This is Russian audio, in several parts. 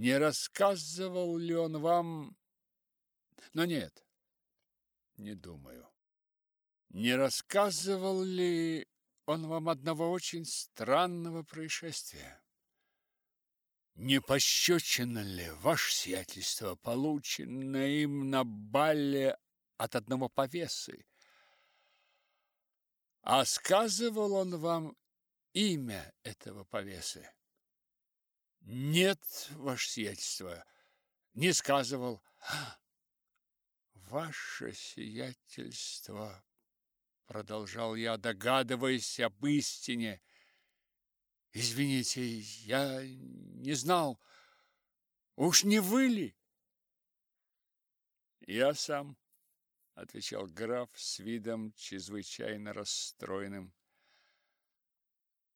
Не рассказывал ли он вам... Но нет, не думаю. Не рассказывал ли он вам одного очень странного происшествия? Не пощечина ли ваше сиятельство, полученное им на бале от одного повесы? А сказывал он вам имя этого повесы? Нет, ваше сиятельство, не сказывал. Ваше сиятельство, продолжал я, догадываясь об истине. Извините, я не знал. Уж не вы ли? Я сам, отвечал граф с видом чрезвычайно расстроенным.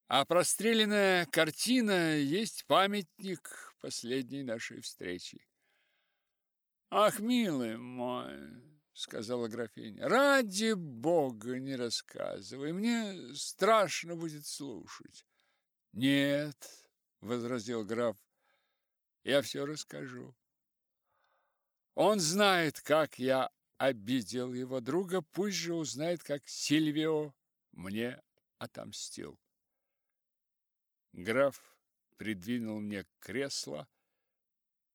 А простреленная картина есть памятник последней нашей встречи. Ах, милый мой, сказала графиня, ради бога не рассказывай, мне страшно будет слушать. Нет, возразил граф, я все расскажу. Он знает, как я обидел его друга, пусть же узнает, как Сильвио мне отомстил. Граф придвинул мне кресло,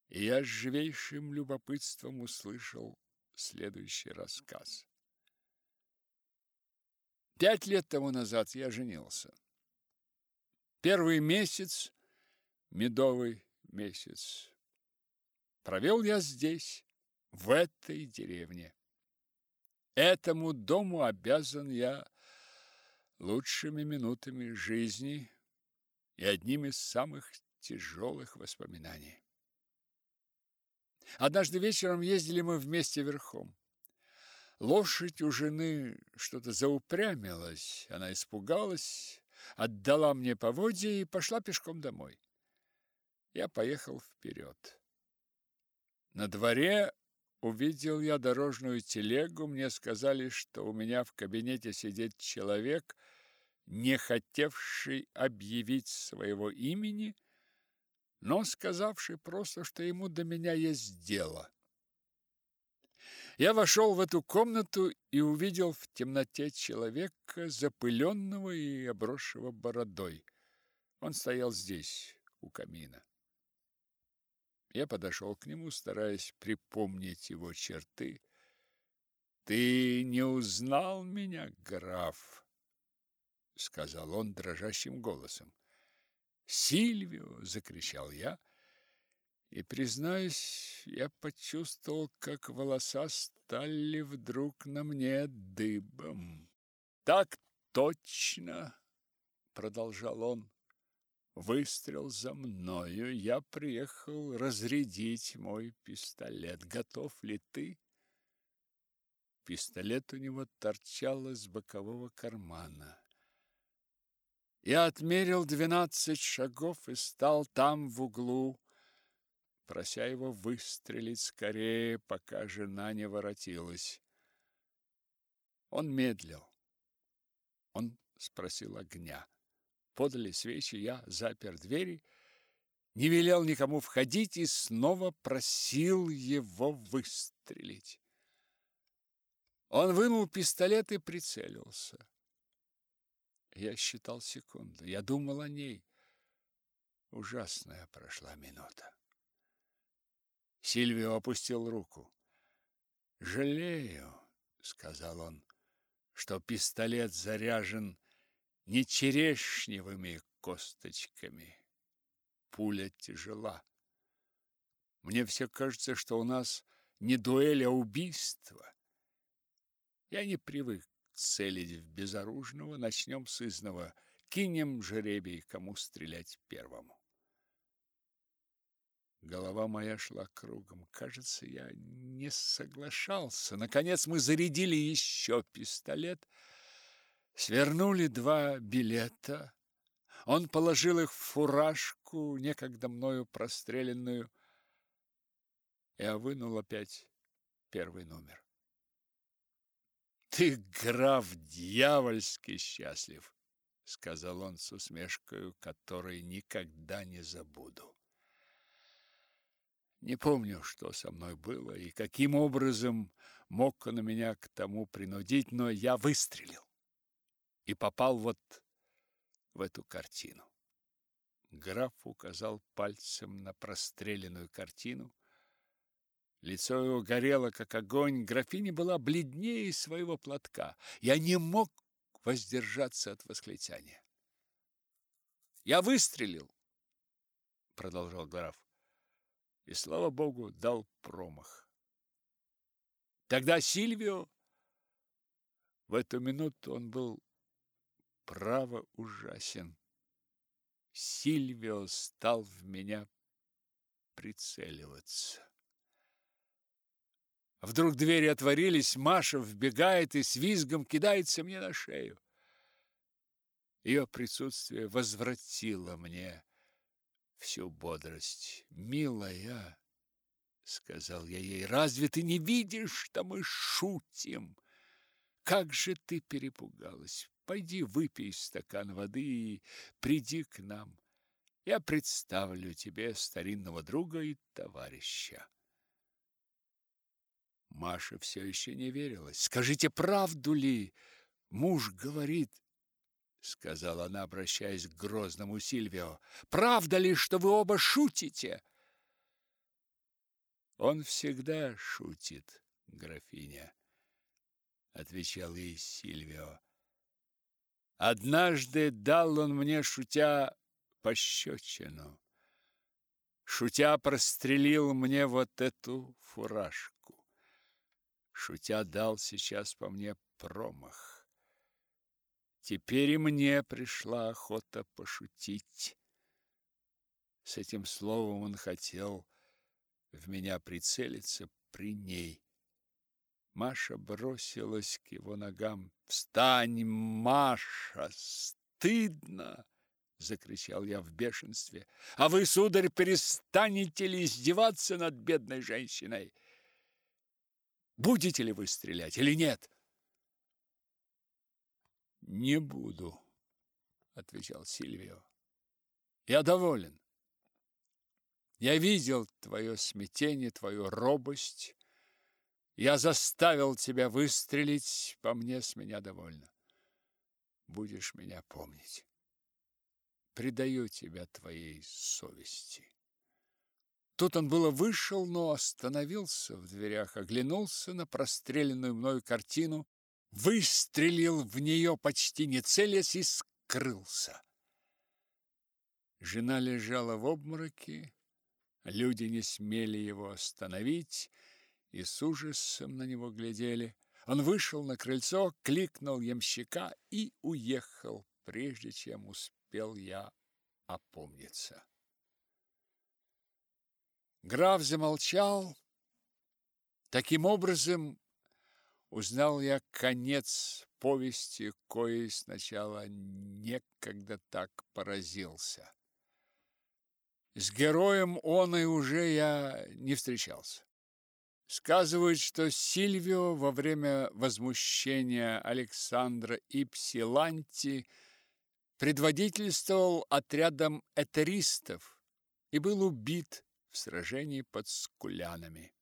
и я с живейшим любопытством услышал следующий рассказ. Пять лет тому назад я женился. Первый месяц, медовый месяц, провел я здесь, в этой деревне. Этому дому обязан я лучшими минутами жизни и одним из самых тяжелых воспоминаний. Однажды вечером ездили мы вместе верхом. Лошадь у жены что-то заупрямилась, она испугалась, отдала мне поводья и пошла пешком домой. Я поехал вперед. На дворе увидел я дорожную телегу, мне сказали, что у меня в кабинете сидит человек – не хотевший объявить своего имени, но сказавший просто, что ему до меня есть дело. Я вошел в эту комнату и увидел в темноте человека, запыленного и обросшего бородой. Он стоял здесь, у камина. Я подошел к нему, стараясь припомнить его черты. «Ты не узнал меня, граф?» Сказал он дрожащим голосом. Сильвио, закричал я, и признаюсь, я почувствовал, как волоса стали вдруг на мне дыбом. Так точно, продолжал он. Выстрел за мною, я приехал разрядить мой пистолет. Готов ли ты? Пистолет у него торчал из бокового кармана. Я отмерил двенадцать шагов и стал там в углу, прося его выстрелить скорее, пока жена не воротилась. Он медлил. Он спросил огня. Подали свечи, я запер двери, не велел никому входить и снова просил его выстрелить. Он вынул пистолет и прицелился. Я считал секунды, я думал о ней. Ужасная прошла минута. Сильвио опустил руку. «Жалею», — сказал он, — «что пистолет заряжен не черешневыми косточками. Пуля тяжела. Мне все кажется, что у нас не дуэль, а убийство. Я не привык целить в безоружного, начнем с изного, кинем жеребий, кому стрелять первому. Голова моя шла кругом. Кажется, я не соглашался. Наконец мы зарядили еще пистолет, свернули два билета. Он положил их в фуражку, некогда мною простреленную. Я вынул опять первый номер. Ты, граф, дьявольски счастлив, сказал он с усмешкой, которой никогда не забуду. Не помню, что со мной было и каким образом мог он меня к тому принудить, но я выстрелил и попал вот в эту картину. Граф указал пальцем на простреленную картину. Лицо его горело, как огонь. Графиня была бледнее своего платка. Я не мог воздержаться от восклицания. «Я выстрелил!» — продолжал граф. И, слава богу, дал промах. Тогда Сильвио... В эту минуту он был право ужасен. Сильвио стал в меня прицеливаться. Вдруг двери отворились, Маша вбегает и с визгом кидается мне на шею. Ее присутствие возвратило мне всю бодрость. «Милая», — сказал я ей, — «разве ты не видишь, что мы шутим? Как же ты перепугалась! Пойди выпей стакан воды и приди к нам. Я представлю тебе старинного друга и товарища». Маша все еще не верилась. «Скажите, правду ли? Муж говорит, — сказала она, обращаясь к грозному Сильвио. «Правда ли, что вы оба шутите?» «Он всегда шутит, графиня», — отвечал ей Сильвио. «Однажды дал он мне, шутя, пощечину. Шутя прострелил мне вот эту фуражку. Шутя дал сейчас по мне промах. Теперь и мне пришла охота пошутить. С этим словом он хотел в меня прицелиться при ней. Маша бросилась к его ногам. «Встань, Маша! Стыдно!» — закричал я в бешенстве. «А вы, сударь, перестанете ли издеваться над бедной женщиной? Будете ли вы стрелять или нет?» Не буду, отвечал Сильвио. Я доволен. Я видел твое смятение, твою робость. Я заставил тебя выстрелить, по мне с меня довольно. Будешь меня помнить. Предаю тебя твоей совести. Тут он было вышел, но остановился в дверях, оглянулся на простреленную мною картину выстрелил в нее почти не целясь и скрылся. Жена лежала в обмороке, люди не смели его остановить и с ужасом на него глядели. Он вышел на крыльцо, кликнул ямщика и уехал, прежде чем успел я опомниться. Граф замолчал. Таким образом, узнал я конец повести, коей сначала некогда так поразился. С героем он и уже я не встречался. Сказывают, что Сильвио во время возмущения Александра Ипсиланти предводительствовал отрядом этеристов и был убит в сражении под Скулянами.